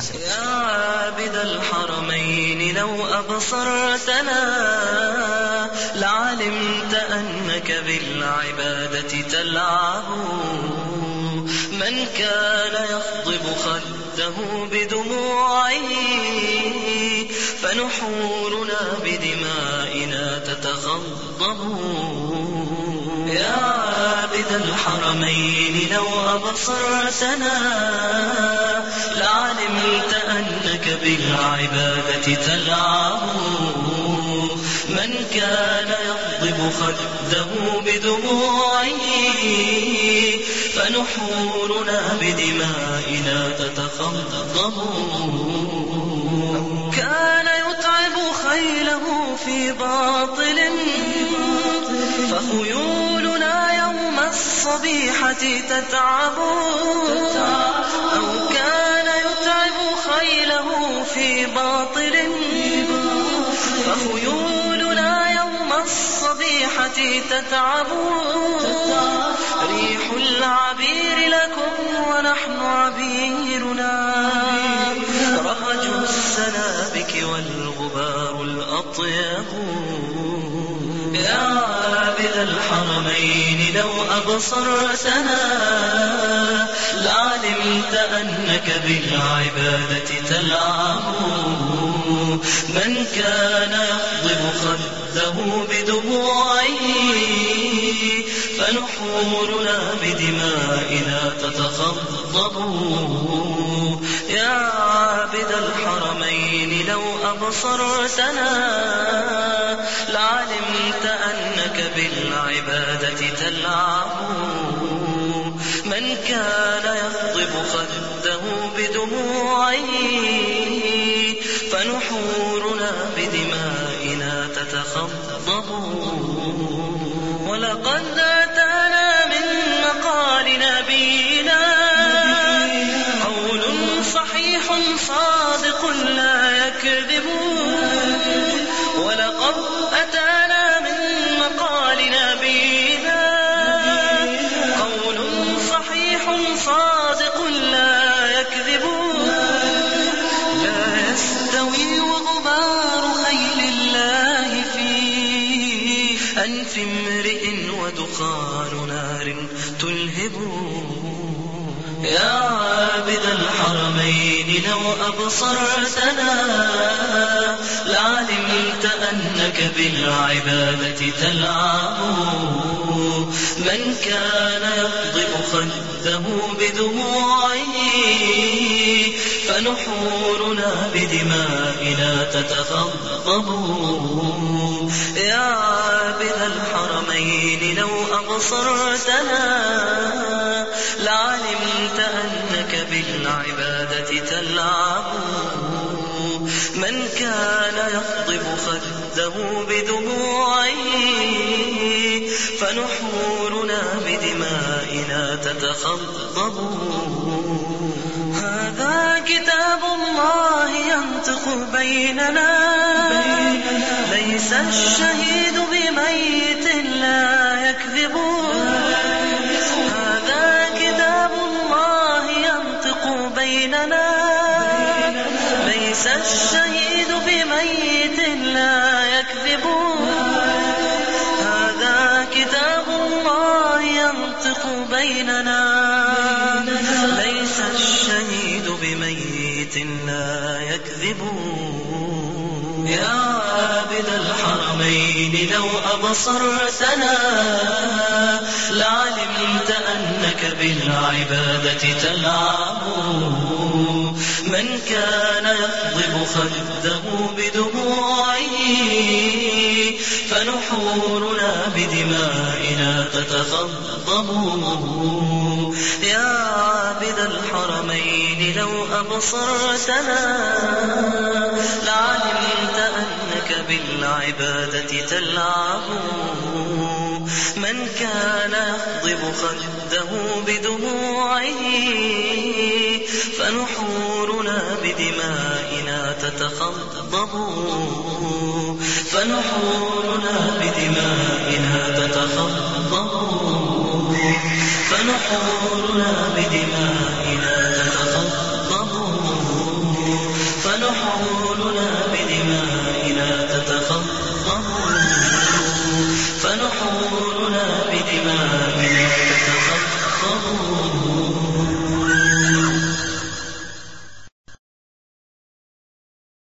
يا عابد الحرمين لو أبصرتنا لعلمت أنك بالعبادة تلعب. من كان يخضب خده بدموعه فنحورنا بدمائنا تتخضب. يا عابد الحرمين لو أبصرتنا بالعبادة تلعب من كان يغضب خده بدموعه فنحورنا بدمائنا تتخضب كان يتعب خيله في باطل فخيولنا يوم الصبيحة تتعب. أو الصبيحة تتعب ريح العبير لكم ونحن عبيرنا. رهج السنابك والغبار الأطيب. يا عابد الحرمين لو أبصرتنا لعلمت أنك بالعبادة تلعب. من كان يخضب خده بدموعه فنحورنا بدمائنا تتخضب. يا عابد الحرمين لو أبصرتنا لعلمت أنك بالعبادة تلعب. من كان يخضب خده بدموعه تتخضب ولقد أنف امرئ ودخان نار تلهب. يا عابد الحرمين لو أبصرتنا لعلمت أنك بالعبادة تلعب. من كان يغضب خده بدموعه فنحورنا بدمائنا تتخضب يا عابد الحرمين لو أبصرتنا لعلمت أنك بالعبادة تلعب. من كان يخضب خده بدموعه فنحورنا بدمائنا تتخضب. كتاب الله ينطق بيننا. ليس الشهيد بميت لا يكذب. هذا كتاب الله ينطق بيننا. ليس الشهيد بميت لا يكذب. هذا كتاب الله ينطق بيننا. بميت لا يكذب يا عابد الحرمين لو أبصرتنا لعلمت أنك بالعبادة تلعب. من كان يخضب خده بدموعه فنحورنا بدمائنا تتخضب يا عابد الحرمين لو أبصرتنا لعلمت أنك بالعبادة تلعب. من كان يخضب خده بدموعه فنحورنا بدمائنا تتخضب فنحورنا بدمائنا تتخضب فنحورنا بدمائنا